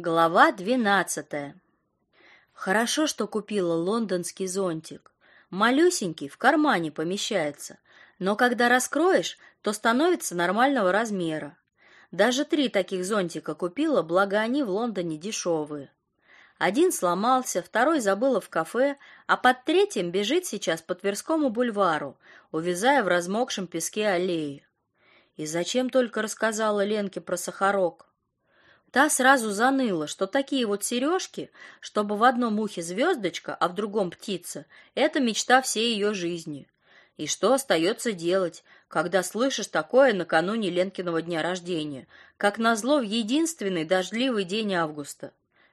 Глава двенадцатая. Хорошо, что купила лондонский зонтик. Малюсенький, в кармане помещается, но когда раскроешь, то становится нормального размера. Даже три таких зонтика купила, благо они в Лондоне дешевые. Один сломался, второй забыла в кафе, а под третьим бежит сейчас по Тверскому бульвару, увязая в размокшем песке аллеи. И зачем только рассказала Ленке про сахарок? Та сразу заныла, что такие вот сережки, чтобы в одном ухе звездочка, а в другом птица, это мечта всей ее жизни. И что остается делать, когда слышишь такое накануне Ленкиного дня рождения, как назло в единственный дождливый день августа?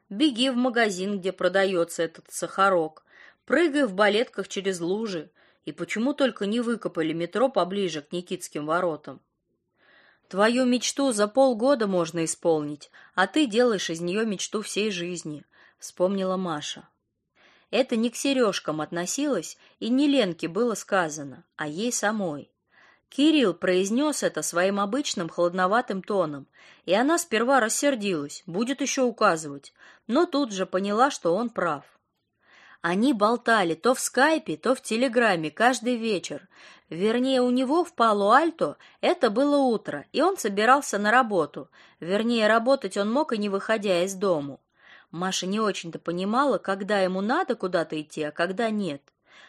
Беги в магазин, где продается этот сахарок, прыгай в балетках через лужи, и почему только не выкопали метро поближе к Никитским воротам? Твою мечту за полгода можно исполнить, а ты делаешь из нее мечту всей жизни, вспомнила Маша. Это не к сережкам относилось и не Ленке было сказано, а ей самой. Кирилл произнес это своим обычным холодноватым тоном, и она сперва рассердилась, будет еще указывать, но тут же поняла, что он прав. Они болтали то в скайпе, то в телеграме каждый вечер. Вернее, у него в Пало-Альто это было утро, и он собирался на работу. Вернее, работать он мог и не выходя из дому. Маша не очень-то понимала, когда ему надо куда-то идти, а когда нет.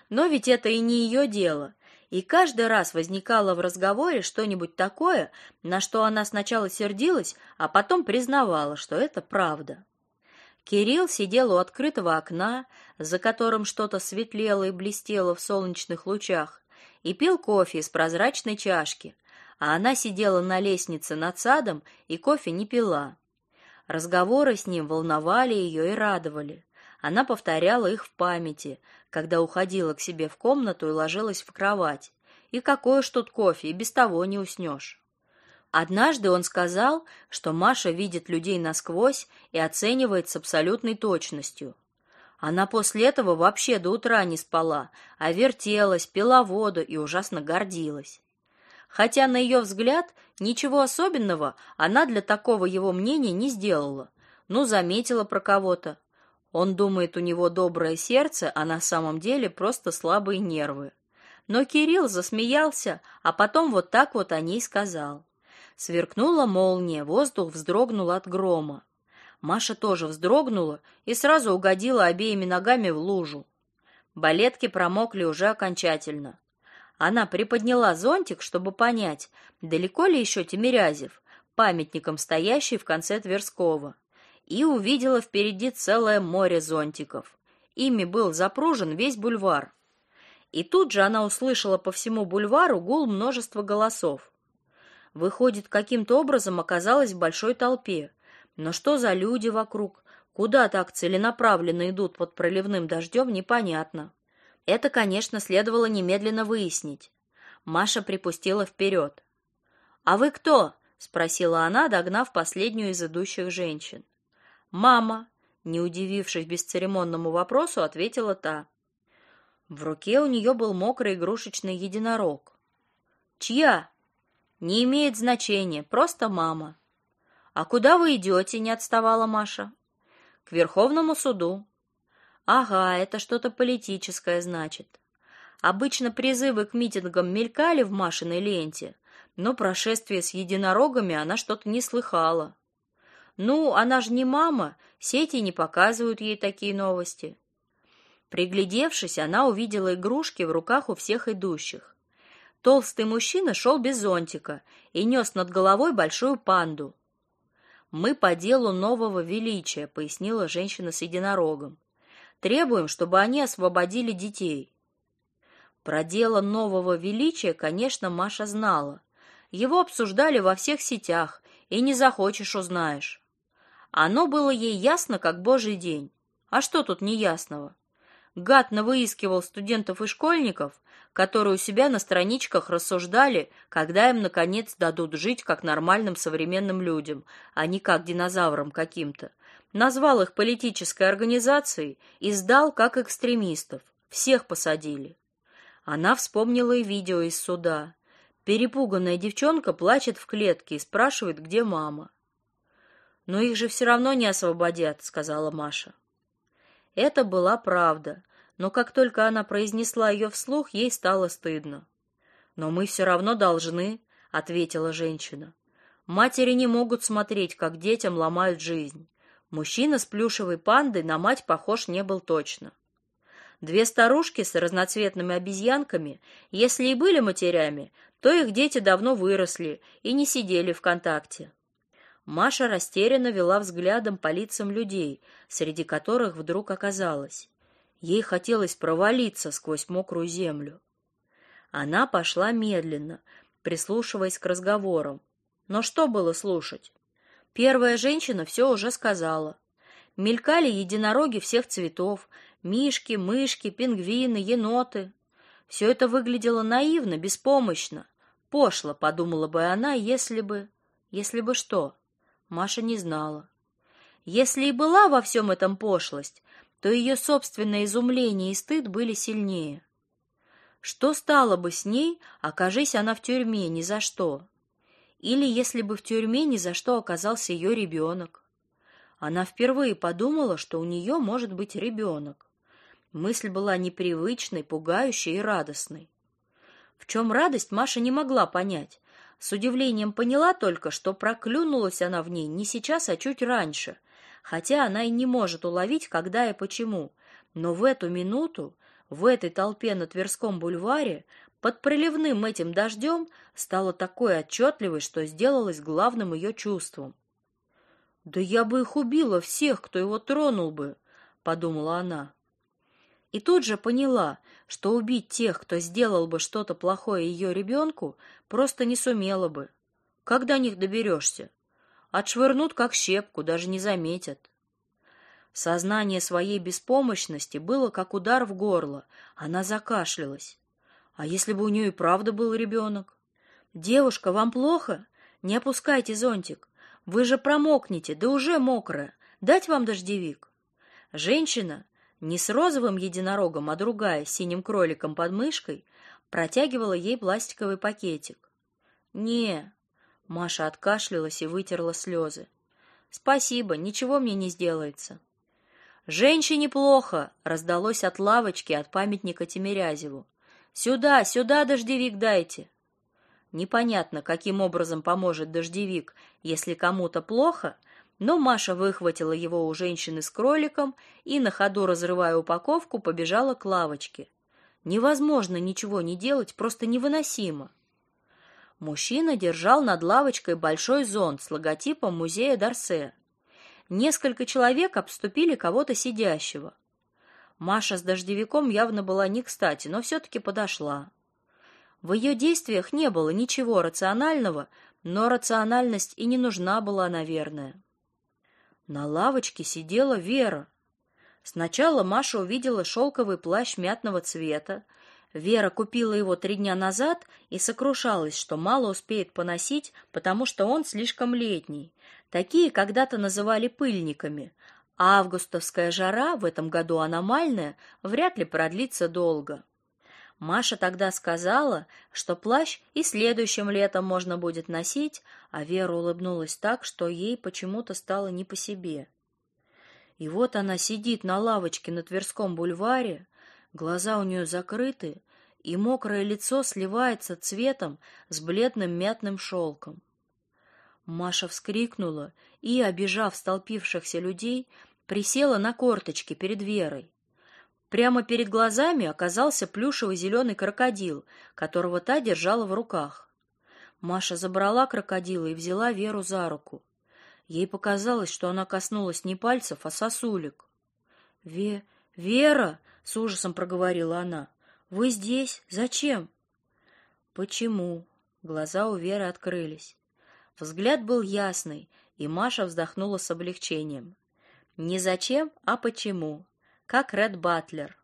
Но ведь это и не ее дело. И каждый раз возникало в разговоре что-нибудь такое, на что она сначала сердилась, а потом признавала, что это правда. Кирилл сидел у открытого окна, за которым что-то светлело и блестело в солнечных лучах, и пил кофе из прозрачной чашки, а она сидела на лестнице над садом и кофе не пила. Разговоры с ним волновали ее и радовали. Она повторяла их в памяти, когда уходила к себе в комнату и ложилась в кровать. И какое ж тут кофе, и без того не уснешь. Однажды он сказал, что Маша видит людей насквозь и оценивает с абсолютной точностью. Она после этого вообще до утра не спала, а вертелась, пила воду и ужасно гордилась. Хотя на ее взгляд ничего особенного она для такого его мнения не сделала. Ну, заметила про кого-то. Он думает, у него доброе сердце, а на самом деле просто слабые нервы. Но Кирилл засмеялся, а потом вот так вот о ней сказал. Сверкнула молния, воздух вздрогнул от грома. Маша тоже вздрогнула и сразу угодила обеими ногами в лужу. Балетки промокли уже окончательно. Она приподняла зонтик, чтобы понять, далеко ли еще Тимирязев, памятником стоящий в конце Тверского, и увидела впереди целое море зонтиков. Ими был запружен весь бульвар. И тут же она услышала по всему бульвару гул множества голосов. Выходит, каким-то образом оказалась в большой толпе. Но что за люди вокруг? Куда так целенаправленно идут под проливным дождем, непонятно. Это, конечно, следовало немедленно выяснить. Маша припустила вперед. «А вы кто?» — спросила она, догнав последнюю из идущих женщин. «Мама», — не удивившись бесцеремонному вопросу, ответила та. В руке у нее был мокрый игрушечный единорог. «Чья?» Не имеет значения, просто мама. А куда вы идете?» — не отставала Маша. К Верховному суду. Ага, это что-то политическое, значит. Обычно призывы к митингам мелькали в Машиной ленте, но прошествие с единорогами она что-то не слыхала. Ну, она же не мама, сети не показывают ей такие новости. Приглядевшись, она увидела игрушки в руках у всех идущих. Толстый мужчина шел без зонтика и нес над головой большую панду. Мы по делу нового величия, пояснила женщина с единорогом. Требуем, чтобы они освободили детей. Про дело нового величия, конечно, Маша знала. Его обсуждали во всех сетях, и не захочешь узнаешь. Оно было ей ясно, как божий день. А что тут неясного? Гад навыискивал студентов и школьников, которые у себя на страничках рассуждали, когда им наконец дадут жить как нормальным современным людям, а не как динозаврам каким-то. Назвал их политической организацией и сдал как экстремистов. Всех посадили. Она вспомнила и видео из суда. Перепуганная девчонка плачет в клетке и спрашивает, где мама. Но их же все равно не освободят, сказала Маша. Это была правда, но как только она произнесла ее вслух, ей стало стыдно. Но мы все равно должны, ответила женщина. Матери не могут смотреть, как детям ломают жизнь. Мужчина с плюшевой пандой на мать похож не был точно. Две старушки с разноцветными обезьянками, если и были матерями, то их дети давно выросли и не сидели в контакте. Маша растерянно вела взглядом по лицам людей, среди которых вдруг оказалось. Ей хотелось провалиться сквозь мокрую землю. Она пошла медленно, прислушиваясь к разговорам. Но что было слушать? Первая женщина все уже сказала. Мелькали единороги всех цветов, мишки, мышки, пингвины, еноты. Все это выглядело наивно, беспомощно. Пошло, подумала бы она, если бы... Если бы что? Маша не знала. Если и была во всем этом пошлость, то ее собственное изумление и стыд были сильнее. Что стало бы с ней, окажись она в тюрьме ни за что? Или если бы в тюрьме ни за что оказался ее ребенок? Она впервые подумала, что у нее может быть ребенок. Мысль была непривычной, пугающей и радостной. В чем радость, Маша не могла понять, с удивлением поняла только, что проклюнулась она в ней не сейчас, а чуть раньше, хотя она и не может уловить, когда и почему. Но в эту минуту, в этой толпе на Тверском бульваре, под проливным этим дождем, стало такой отчетливой, что сделалось главным ее чувством. «Да я бы их убила, всех, кто его тронул бы», — подумала она. И тут же поняла, что убить тех, кто сделал бы что-то плохое ее ребенку, просто не сумела бы. Как до них доберешься? Отшвырнут как щепку, даже не заметят. Сознание своей беспомощности было как удар в горло. Она закашлялась. А если бы у нее и правда был ребенок? Девушка, вам плохо? Не опускайте зонтик. Вы же промокнете, да уже мокрая. Дать вам дождевик. Женщина, не с розовым единорогом, а другая, с синим кроликом под мышкой, протягивала ей пластиковый пакетик. «Не». Маша откашлялась и вытерла слезы. «Спасибо, ничего мне не сделается». «Женщине плохо!» — раздалось от лавочки от памятника Тимирязеву. «Сюда, сюда дождевик дайте!» Непонятно, каким образом поможет дождевик, если кому-то плохо, но Маша выхватила его у женщины с кроликом и, на ходу разрывая упаковку, побежала к лавочке. Невозможно ничего не делать, просто невыносимо. Мужчина держал над лавочкой большой зонт с логотипом музея Дарсе. Несколько человек обступили кого-то сидящего. Маша с дождевиком явно была не кстати, но все-таки подошла. В ее действиях не было ничего рационального, но рациональность и не нужна была, наверное. На лавочке сидела Вера. Сначала Маша увидела шелковый плащ мятного цвета. Вера купила его три дня назад и сокрушалась, что мало успеет поносить, потому что он слишком летний. Такие когда-то называли пыльниками, а августовская жара в этом году аномальная, вряд ли продлится долго. Маша тогда сказала, что плащ и следующим летом можно будет носить, а Вера улыбнулась так, что ей почему-то стало не по себе. И вот она сидит на лавочке на Тверском бульваре, глаза у нее закрыты, и мокрое лицо сливается цветом с бледным мятным шелком. Маша вскрикнула и, обижав столпившихся людей, присела на корточки перед Верой. Прямо перед глазами оказался плюшевый зеленый крокодил, которого та держала в руках. Маша забрала крокодила и взяла Веру за руку. Ей показалось, что она коснулась не пальцев, а сосулек. «Ве... Вера!» — с ужасом проговорила она. «Вы здесь? Зачем?» «Почему?» Глаза у Веры открылись. Взгляд был ясный, и Маша вздохнула с облегчением. «Не зачем, а почему?» как Ред Батлер.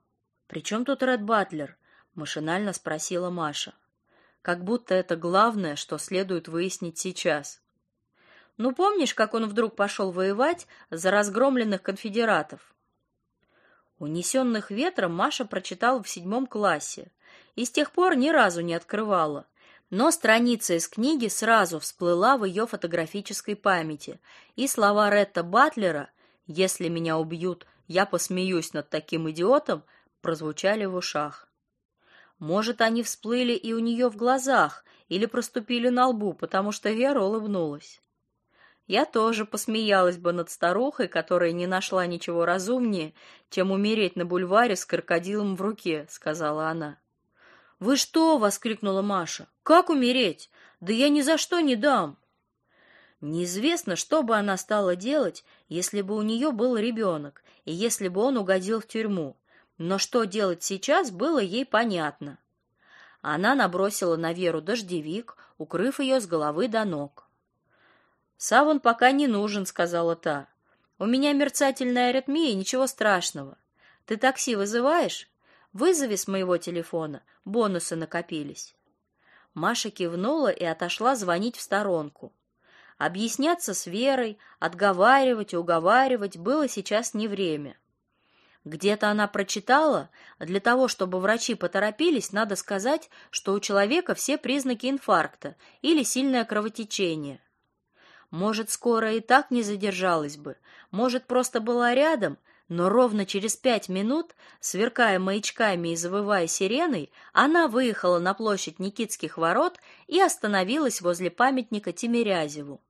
«При чем тут Ред Батлер?» — машинально спросила Маша. Как будто это главное, что следует выяснить сейчас. «Ну, помнишь, как он вдруг пошел воевать за разгромленных конфедератов?» «Унесенных ветром» Маша прочитала в седьмом классе и с тех пор ни разу не открывала. Но страница из книги сразу всплыла в ее фотографической памяти, и слова Ретта Батлера «Если меня убьют, я посмеюсь над таким идиотом» прозвучали в ушах. Может, они всплыли и у нее в глазах или проступили на лбу, потому что Вера улыбнулась. Я тоже посмеялась бы над старухой, которая не нашла ничего разумнее, чем умереть на бульваре с крокодилом в руке, сказала она. Вы что, воскликнула Маша. Как умереть? Да я ни за что не дам. Неизвестно, что бы она стала делать, если бы у нее был ребенок и если бы он угодил в тюрьму. Но что делать сейчас, было ей понятно. Она набросила на Веру дождевик, укрыв ее с головы до ног. «Саван пока не нужен», — сказала та. «У меня мерцательная аритмия, ничего страшного. Ты такси вызываешь? Вызови с моего телефона, бонусы накопились. Маша кивнула и отошла звонить в сторонку. Объясняться с Верой, отговаривать и уговаривать было сейчас не время. Где-то она прочитала, для того, чтобы врачи поторопились, надо сказать, что у человека все признаки инфаркта или сильное кровотечение. Может, скоро и так не задержалась бы, может, просто была рядом, но ровно через пять минут, сверкая маячками и завывая сиреной, она выехала на площадь Никитских ворот и остановилась возле памятника Тимирязеву.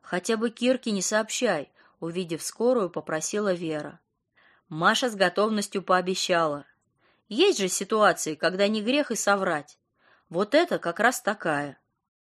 Хотя бы Кирке не сообщай, увидев скорую, попросила Вера. Маша с готовностью пообещала. Есть же ситуации, когда не грех и соврать. Вот это как раз такая.